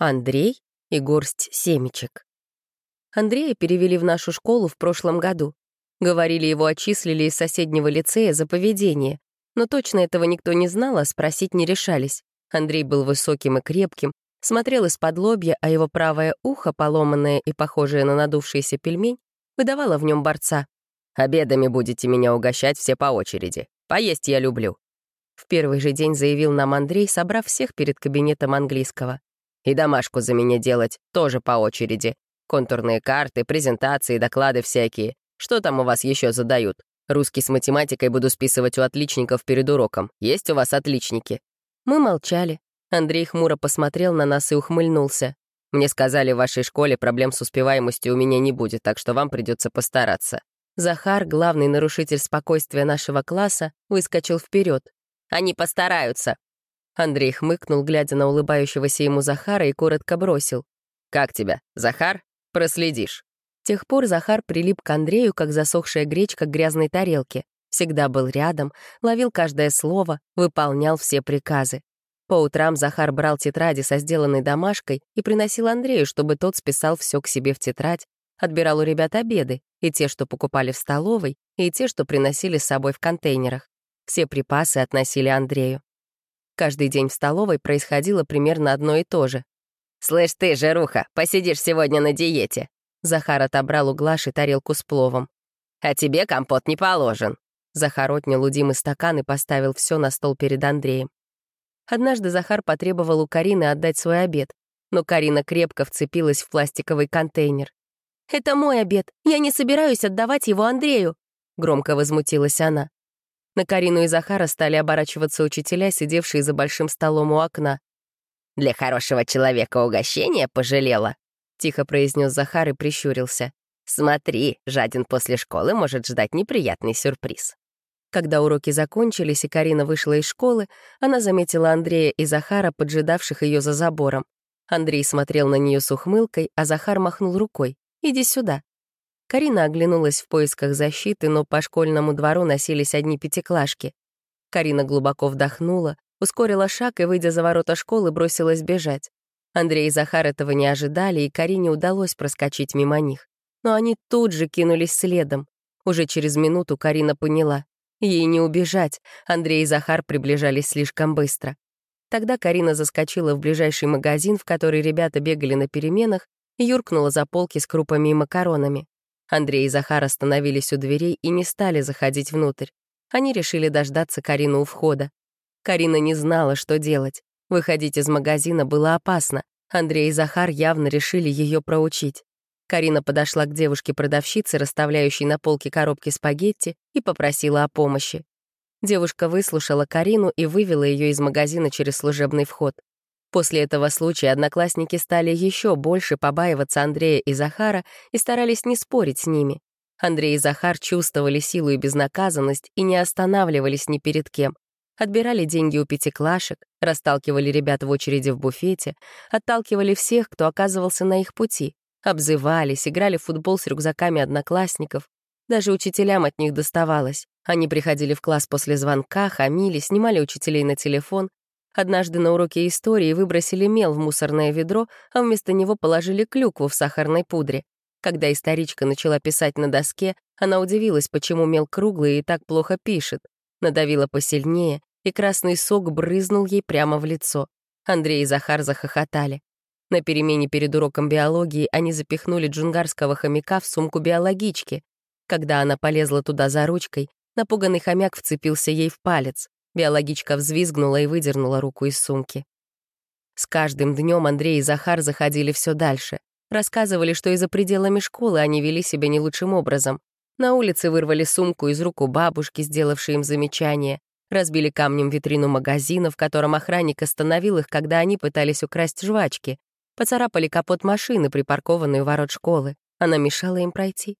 Андрей и горсть семечек. Андрея перевели в нашу школу в прошлом году. Говорили, его отчислили из соседнего лицея за поведение. Но точно этого никто не знал, а спросить не решались. Андрей был высоким и крепким, смотрел из-под лобья, а его правое ухо, поломанное и похожее на надувшийся пельмень, выдавало в нем борца. «Обедами будете меня угощать все по очереди. Поесть я люблю», в первый же день заявил нам Андрей, собрав всех перед кабинетом английского. «И домашку за меня делать, тоже по очереди. Контурные карты, презентации, доклады всякие. Что там у вас еще задают? Русский с математикой буду списывать у отличников перед уроком. Есть у вас отличники?» Мы молчали. Андрей хмуро посмотрел на нас и ухмыльнулся. «Мне сказали, в вашей школе проблем с успеваемостью у меня не будет, так что вам придется постараться». Захар, главный нарушитель спокойствия нашего класса, выскочил вперед. Они постараются». Андрей хмыкнул, глядя на улыбающегося ему Захара, и коротко бросил. «Как тебя, Захар? Проследишь». С тех пор Захар прилип к Андрею, как засохшая гречка к грязной тарелке. Всегда был рядом, ловил каждое слово, выполнял все приказы. По утрам Захар брал тетради со сделанной домашкой и приносил Андрею, чтобы тот списал все к себе в тетрадь, отбирал у ребят обеды, и те, что покупали в столовой, и те, что приносили с собой в контейнерах. Все припасы относили Андрею. Каждый день в столовой происходило примерно одно и то же. «Слышь ты, жируха, посидишь сегодня на диете!» Захар отобрал у Глаши тарелку с пловом. «А тебе компот не положен!» Захар отнял у Димы стакан и поставил все на стол перед Андреем. Однажды Захар потребовал у Карины отдать свой обед, но Карина крепко вцепилась в пластиковый контейнер. «Это мой обед, я не собираюсь отдавать его Андрею!» Громко возмутилась она. На Карину и Захара стали оборачиваться учителя, сидевшие за большим столом у окна. «Для хорошего человека угощение пожалела», — тихо произнес Захар и прищурился. «Смотри, жадин после школы может ждать неприятный сюрприз». Когда уроки закончились и Карина вышла из школы, она заметила Андрея и Захара, поджидавших ее за забором. Андрей смотрел на нее с ухмылкой, а Захар махнул рукой. «Иди сюда». Карина оглянулась в поисках защиты, но по школьному двору носились одни пятиклашки. Карина глубоко вдохнула, ускорила шаг и, выйдя за ворота школы, бросилась бежать. Андрей и Захар этого не ожидали, и Карине удалось проскочить мимо них. Но они тут же кинулись следом. Уже через минуту Карина поняла. Ей не убежать, Андрей и Захар приближались слишком быстро. Тогда Карина заскочила в ближайший магазин, в который ребята бегали на переменах, и юркнула за полки с крупами и макаронами. Андрей и Захар остановились у дверей и не стали заходить внутрь. Они решили дождаться Карину у входа. Карина не знала, что делать. Выходить из магазина было опасно. Андрей и Захар явно решили ее проучить. Карина подошла к девушке-продавщице, расставляющей на полке коробки спагетти, и попросила о помощи. Девушка выслушала Карину и вывела ее из магазина через служебный вход. После этого случая одноклассники стали еще больше побаиваться Андрея и Захара и старались не спорить с ними. Андрей и Захар чувствовали силу и безнаказанность и не останавливались ни перед кем. Отбирали деньги у пятиклашек, расталкивали ребят в очереди в буфете, отталкивали всех, кто оказывался на их пути, обзывались, играли в футбол с рюкзаками одноклассников. Даже учителям от них доставалось. Они приходили в класс после звонка, хамили, снимали учителей на телефон, Однажды на уроке истории выбросили мел в мусорное ведро, а вместо него положили клюкву в сахарной пудре. Когда историчка начала писать на доске, она удивилась, почему мел круглый и так плохо пишет. Надавила посильнее, и красный сок брызнул ей прямо в лицо. Андрей и Захар захохотали. На перемене перед уроком биологии они запихнули джунгарского хомяка в сумку биологички. Когда она полезла туда за ручкой, напуганный хомяк вцепился ей в палец. Биологичка взвизгнула и выдернула руку из сумки. С каждым днем Андрей и Захар заходили все дальше. Рассказывали, что и за пределами школы они вели себя не лучшим образом. На улице вырвали сумку из рук у бабушки, сделавшей им замечание. Разбили камнем витрину магазина, в котором охранник остановил их, когда они пытались украсть жвачки. Поцарапали капот машины, припаркованной у ворот школы. Она мешала им пройти.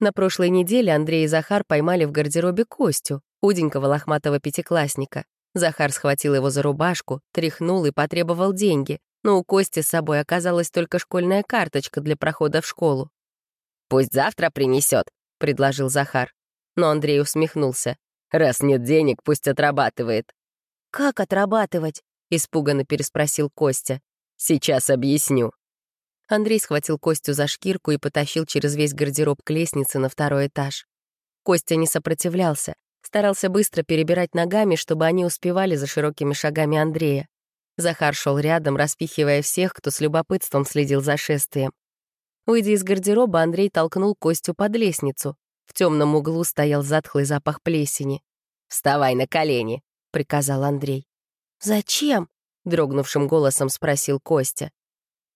На прошлой неделе Андрей и Захар поймали в гардеробе Костю, худенького лохматого пятиклассника. Захар схватил его за рубашку, тряхнул и потребовал деньги, но у Кости с собой оказалась только школьная карточка для прохода в школу. «Пусть завтра принесет, предложил Захар. Но Андрей усмехнулся. «Раз нет денег, пусть отрабатывает». «Как отрабатывать?» — испуганно переспросил Костя. Сейчас объясню». Андрей схватил Костю за шкирку и потащил через весь гардероб к лестнице на второй этаж. Костя не сопротивлялся, старался быстро перебирать ногами, чтобы они успевали за широкими шагами Андрея. Захар шел рядом, распихивая всех, кто с любопытством следил за шествием. Выйдя из гардероба, Андрей толкнул Костю под лестницу. В темном углу стоял затхлый запах плесени. «Вставай на колени», — приказал Андрей. «Зачем?» — дрогнувшим голосом спросил Костя.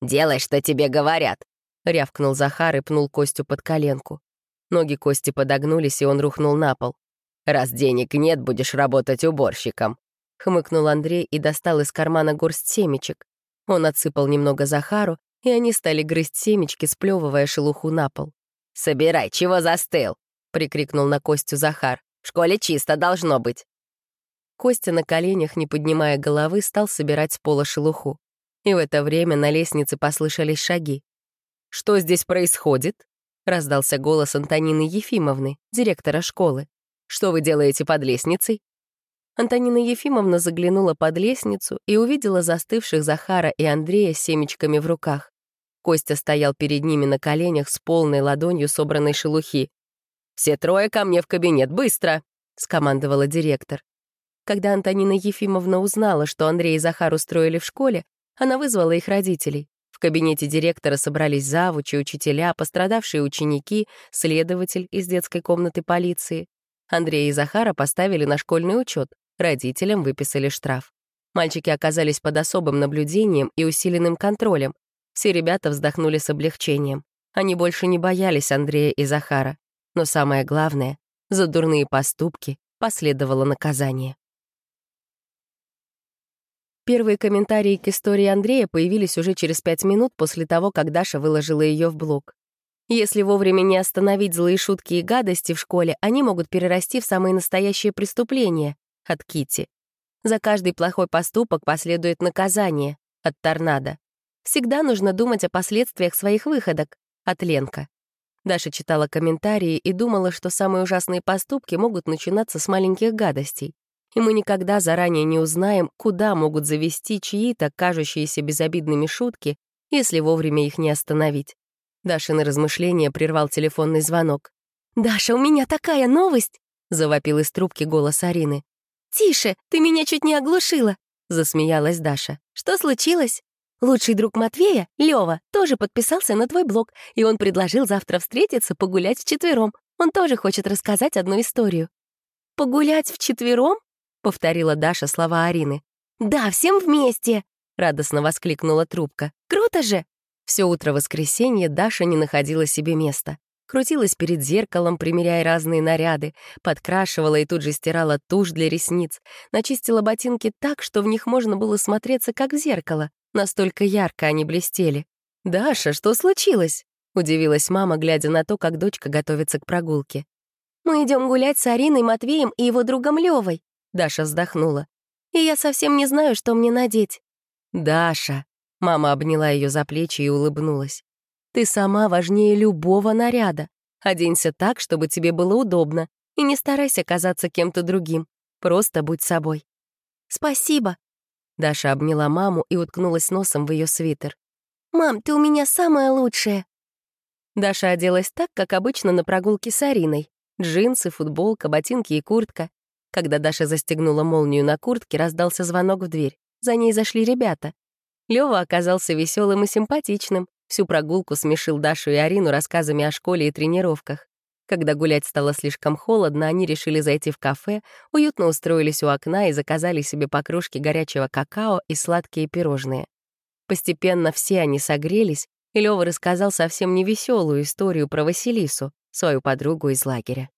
«Делай, что тебе говорят», — рявкнул Захар и пнул Костю под коленку. Ноги Кости подогнулись, и он рухнул на пол. «Раз денег нет, будешь работать уборщиком», — хмыкнул Андрей и достал из кармана горсть семечек. Он отсыпал немного Захару, и они стали грызть семечки, сплевывая шелуху на пол. «Собирай, чего застыл?» — прикрикнул на Костю Захар. «В школе чисто должно быть». Костя на коленях, не поднимая головы, стал собирать с пола шелуху. И в это время на лестнице послышались шаги. «Что здесь происходит?» — раздался голос Антонины Ефимовны, директора школы. «Что вы делаете под лестницей?» Антонина Ефимовна заглянула под лестницу и увидела застывших Захара и Андрея с семечками в руках. Костя стоял перед ними на коленях с полной ладонью собранной шелухи. «Все трое ко мне в кабинет, быстро!» — скомандовала директор. Когда Антонина Ефимовна узнала, что Андрей и Захар устроили в школе, она вызвала их родителей. В кабинете директора собрались завучи, учителя, пострадавшие ученики, следователь из детской комнаты полиции. Андрея и Захара поставили на школьный учет, родителям выписали штраф. Мальчики оказались под особым наблюдением и усиленным контролем. Все ребята вздохнули с облегчением. Они больше не боялись Андрея и Захара. Но самое главное, за дурные поступки последовало наказание. Первые комментарии к истории Андрея появились уже через пять минут после того, как Даша выложила ее в блог. Если вовремя не остановить злые шутки и гадости в школе, они могут перерасти в самые настоящие преступления. От Кити. За каждый плохой поступок последует наказание. От Торнадо. Всегда нужно думать о последствиях своих выходок. От Ленка. Даша читала комментарии и думала, что самые ужасные поступки могут начинаться с маленьких гадостей и мы никогда заранее не узнаем, куда могут завести чьи-то кажущиеся безобидными шутки, если вовремя их не остановить. Дашины размышления прервал телефонный звонок. «Даша, у меня такая новость!» — завопил из трубки голос Арины. «Тише, ты меня чуть не оглушила!» — засмеялась Даша. «Что случилось?» «Лучший друг Матвея, Лёва, тоже подписался на твой блог, и он предложил завтра встретиться, погулять вчетвером. Он тоже хочет рассказать одну историю». «Погулять вчетвером?» — повторила Даша слова Арины. «Да, всем вместе!» — радостно воскликнула трубка. «Круто же!» Все утро воскресенья Даша не находила себе места. Крутилась перед зеркалом, примеряя разные наряды, подкрашивала и тут же стирала тушь для ресниц, начистила ботинки так, что в них можно было смотреться, как в зеркало. Настолько ярко они блестели. «Даша, что случилось?» — удивилась мама, глядя на то, как дочка готовится к прогулке. «Мы идем гулять с Ариной, Матвеем и его другом Левой. Даша вздохнула. «И я совсем не знаю, что мне надеть». «Даша», — мама обняла ее за плечи и улыбнулась. «Ты сама важнее любого наряда. Оденься так, чтобы тебе было удобно, и не старайся казаться кем-то другим. Просто будь собой». «Спасибо». Даша обняла маму и уткнулась носом в ее свитер. «Мам, ты у меня самая лучшая». Даша оделась так, как обычно на прогулке с Ариной. Джинсы, футболка, ботинки и куртка. Когда Даша застегнула молнию на куртке, раздался звонок в дверь. За ней зашли ребята. Лёва оказался веселым и симпатичным. Всю прогулку смешил Дашу и Арину рассказами о школе и тренировках. Когда гулять стало слишком холодно, они решили зайти в кафе, уютно устроились у окна и заказали себе по кружке горячего какао и сладкие пирожные. Постепенно все они согрелись, и Лёва рассказал совсем невеселую историю про Василису, свою подругу из лагеря.